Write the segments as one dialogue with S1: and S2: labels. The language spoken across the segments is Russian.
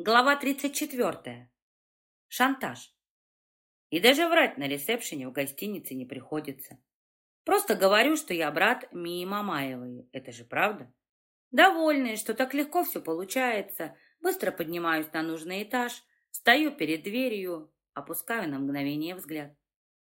S1: Глава 34. Шантаж. И даже врать на ресепшене в гостинице не приходится. Просто говорю, что я брат Мии Мамаевой. Это же правда. Довольная, что так легко все получается, быстро поднимаюсь на нужный этаж, стою перед дверью, опускаю на мгновение взгляд.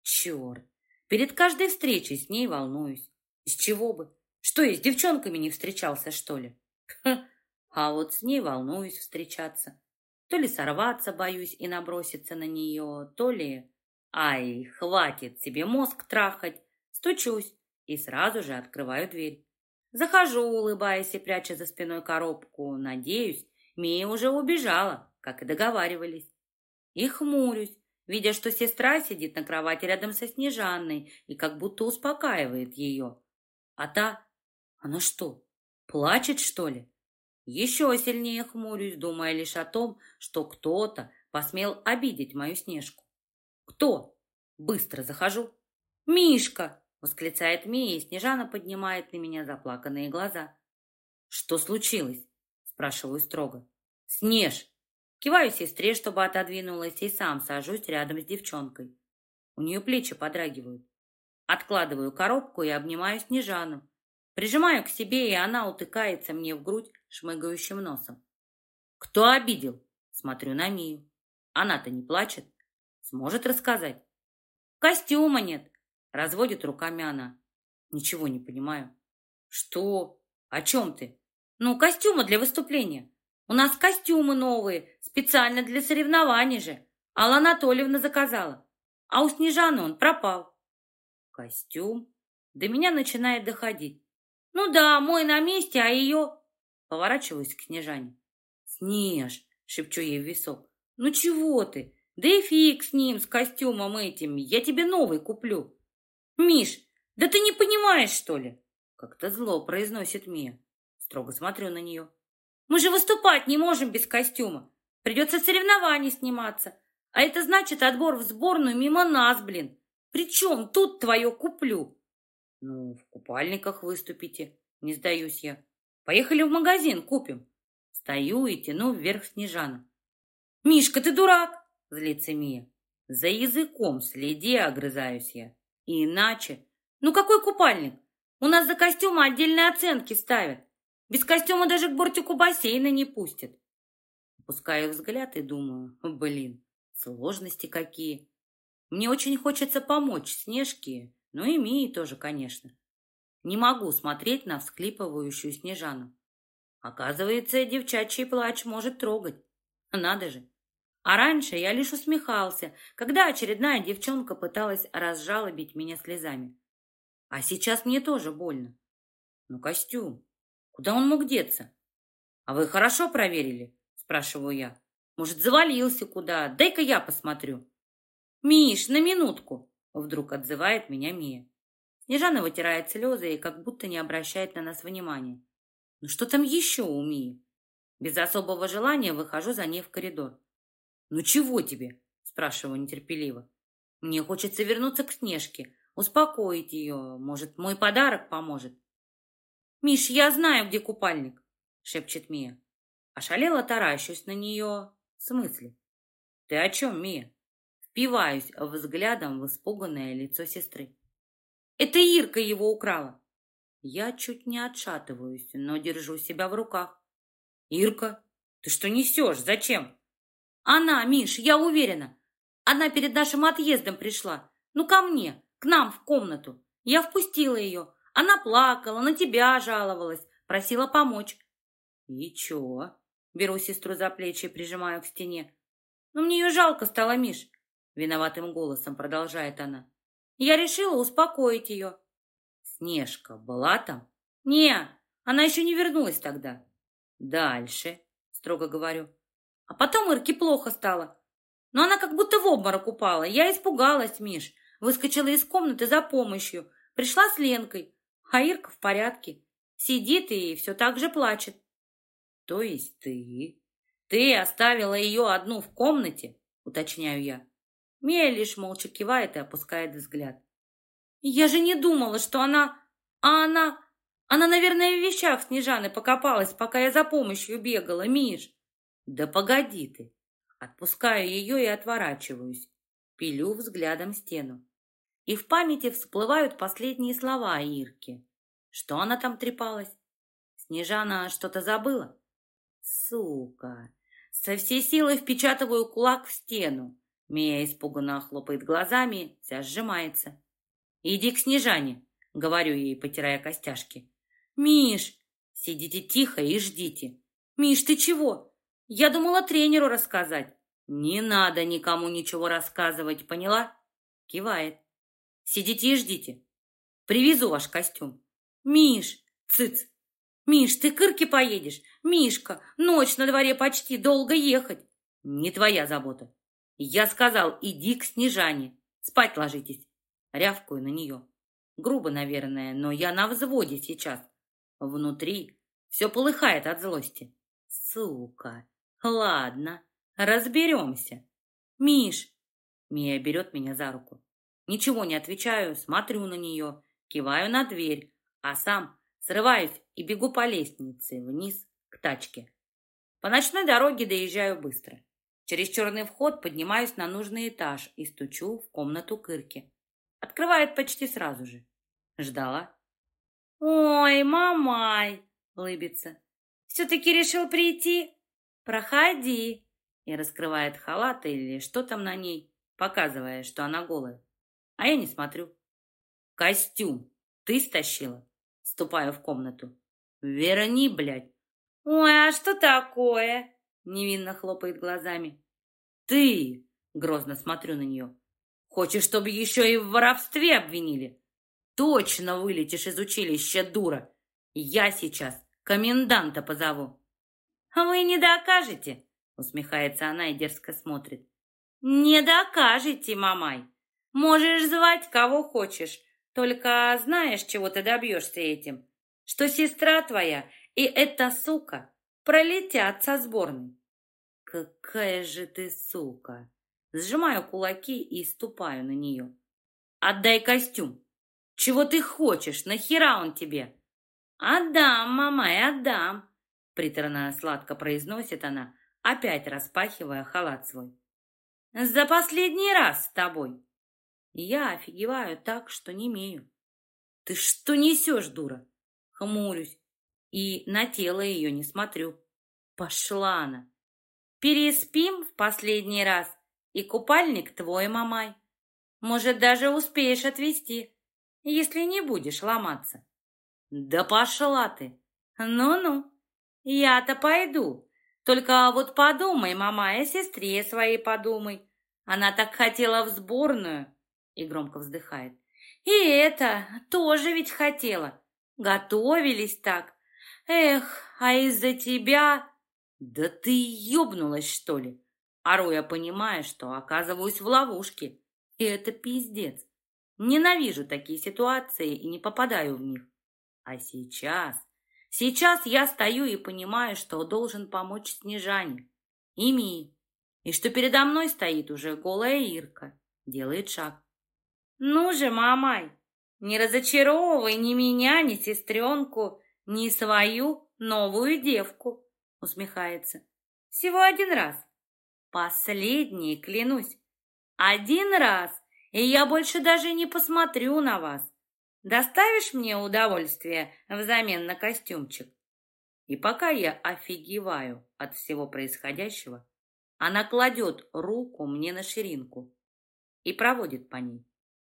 S1: Черт! Перед каждой встречей с ней волнуюсь. Из чего бы? Что, я с девчонками не встречался, что ли? Ха, а вот с ней волнуюсь встречаться. То ли сорваться боюсь и наброситься на нее, то ли... Ай, хватит себе мозг трахать. Стучусь и сразу же открываю дверь. Захожу, улыбаясь и пряча за спиной коробку. Надеюсь, Мия уже убежала, как и договаривались. И хмурюсь, видя, что сестра сидит на кровати рядом со Снежанной и как будто успокаивает ее. А та... Она что, плачет, что ли? Еще сильнее хмурюсь, думая лишь о том, что кто-то посмел обидеть мою Снежку. «Кто?» Быстро захожу. «Мишка!» — восклицает Мия, и Снежана поднимает на меня заплаканные глаза. «Что случилось?» — спрашиваю строго. «Снеж!» Киваю сестре, чтобы отодвинулась, и сам сажусь рядом с девчонкой. У нее плечи подрагивают. Откладываю коробку и обнимаю Снежану. Прижимаю к себе, и она утыкается мне в грудь, шмыгающим носом. «Кто обидел?» Смотрю на Мию. Она-то не плачет. Сможет рассказать? «Костюма нет!» Разводит руками она. Ничего не понимаю. «Что? О чем ты?» «Ну, костюмы для выступления. У нас костюмы новые, специально для соревнований же. Алла Анатольевна заказала. А у Снежаны он пропал». «Костюм?» До меня начинает доходить. «Ну да, мой на месте, а ее...» Поворачиваюсь к Снежане. «Снеж!» — шепчу ей в висок. «Ну чего ты? Да и фиг с ним, с костюмом этим. Я тебе новый куплю». «Миш, да ты не понимаешь, что ли?» Как-то зло произносит Мия. Строго смотрю на нее. «Мы же выступать не можем без костюма. Придется соревнований сниматься. А это значит отбор в сборную мимо нас, блин. Причем тут твое куплю?» «Ну, в купальниках выступите. Не сдаюсь я. Поехали в магазин, купим. Стою и тяну вверх Снежана. «Мишка, ты дурак!» — злится Мия. «За языком следи, огрызаюсь я. И иначе... Ну какой купальник? У нас за костюмы отдельные оценки ставят. Без костюма даже к бортику бассейна не пустят». Опускаю взгляд и думаю, блин, сложности какие. Мне очень хочется помочь Снежке, ну и Мии тоже, конечно. Не могу смотреть на всклипывающую Снежану. Оказывается, девчачий плач может трогать. Надо же. А раньше я лишь усмехался, когда очередная девчонка пыталась разжалобить меня слезами. А сейчас мне тоже больно. Ну, костюм. Куда он мог деться? А вы хорошо проверили? Спрашиваю я. Может, завалился куда? Дай-ка я посмотрю. Миш, на минутку. Вдруг отзывает меня Мия. Снежана вытирает слезы и как будто не обращает на нас внимания. Ну что там еще у Мии? Без особого желания выхожу за ней в коридор. «Ну чего тебе?» – спрашиваю нетерпеливо. «Мне хочется вернуться к Снежке, успокоить ее. Может, мой подарок поможет?» «Миш, я знаю, где купальник», – шепчет Мия. Ошалела таращусь на нее. В смысле? «Ты о чем, Мия?» Впиваюсь взглядом в испуганное лицо сестры. Это Ирка его украла. Я чуть не отшатываюсь, но держу себя в руках. Ирка, ты что несешь? Зачем? Она, Миш, я уверена. Она перед нашим отъездом пришла. Ну, ко мне, к нам в комнату. Я впустила ее. Она плакала, на тебя жаловалась, просила помочь. И чё? Беру сестру за плечи и прижимаю к стене. Ну, мне ее жалко стало, Миш. Виноватым голосом продолжает она. Я решила успокоить ее. Снежка была там? Не, она еще не вернулась тогда. Дальше, строго говорю. А потом Ирке плохо стало. Но она как будто в обморок упала. Я испугалась, Миш. Выскочила из комнаты за помощью. Пришла с Ленкой. А Ирка в порядке. Сидит и все так же плачет. То есть ты... Ты оставила ее одну в комнате? Уточняю я. Мия лишь молча кивает и опускает взгляд. «Я же не думала, что она... А она... Она, наверное, в вещах Снежаны покопалась, пока я за помощью бегала, Миш!» Да погоди ты. Отпускаю ее и отворачиваюсь. Пилю взглядом стену. И в памяти всплывают последние слова Ирки. Что она там трепалась? Снежана что-то забыла? Сука! Со всей силы впечатываю кулак в стену. Мия испуганно хлопает глазами, вся сжимается. «Иди к Снежане», — говорю ей, потирая костяшки. «Миш, сидите тихо и ждите». «Миш, ты чего? Я думала тренеру рассказать». «Не надо никому ничего рассказывать, поняла?» Кивает. «Сидите и ждите. Привезу ваш костюм». «Миш, цыц, «Миш, ты к Ирке поедешь? Мишка, ночь на дворе почти, долго ехать!» «Не твоя забота!» Я сказал, иди к Снежане, спать ложитесь. Рявкую на нее. Грубо, наверное, но я на взводе сейчас. Внутри все полыхает от злости. Сука! Ладно, разберемся. Миш! Мия берет меня за руку. Ничего не отвечаю, смотрю на нее, киваю на дверь, а сам Срываюсь и бегу по лестнице вниз к тачке. По ночной дороге доезжаю быстро. Через черный вход поднимаюсь на нужный этаж и стучу в комнату Кырки. Открывает почти сразу же. Ждала. «Ой, мамай!» — улыбится. «Все-таки решил прийти? Проходи!» И раскрывает халат или что там на ней, показывая, что она голая. А я не смотрю. «Костюм ты стащила?» Ступаю в комнату. «Верни, блядь!» «Ой, а что такое?» Невинно хлопает глазами. «Ты!» Грозно смотрю на нее. «Хочешь, чтобы еще и в воровстве обвинили? Точно вылетишь из училища, дура! Я сейчас коменданта позову!» «Вы не докажете!» Усмехается она и дерзко смотрит. «Не докажете, мамай! Можешь звать кого хочешь, только знаешь, чего ты добьешься этим? Что сестра твоя и эта сука пролетят со сборной. Какая же ты сука! Сжимаю кулаки и ступаю на нее. Отдай костюм. Чего ты хочешь? Нахера он тебе? Отдам, мама, и отдам. Приторно-сладко произносит она, опять распахивая халат свой. За последний раз с тобой. Я офигеваю так, что не имею. Ты что несешь, дура? Хмурюсь и на тело ее не смотрю. Пошла она. Переспим в последний раз, и купальник твой, мамай. Может, даже успеешь отвезти, если не будешь ломаться. Да пошла ты. Ну-ну, я-то пойду. Только вот подумай, мама, о сестре своей подумай. Она так хотела в сборную и громко вздыхает. И это тоже ведь хотела. Готовились так. Эх, а из-за тебя... Да ты ёбнулась, что ли? Ору я понимаю, что оказываюсь в ловушке. И это пиздец. Ненавижу такие ситуации и не попадаю в них. А сейчас... Сейчас я стою и понимаю, что должен помочь Снежане. И Ми. И что передо мной стоит уже голая Ирка. Делает шаг. Ну же, мамай, не разочаровывай ни меня, ни сестренку, ни свою новую девку, усмехается. Всего один раз. Последний, клянусь. Один раз, и я больше даже не посмотрю на вас. Доставишь мне удовольствие взамен на костюмчик? И пока я офигеваю от всего происходящего, она кладет руку мне на ширинку и проводит по ней.